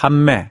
판매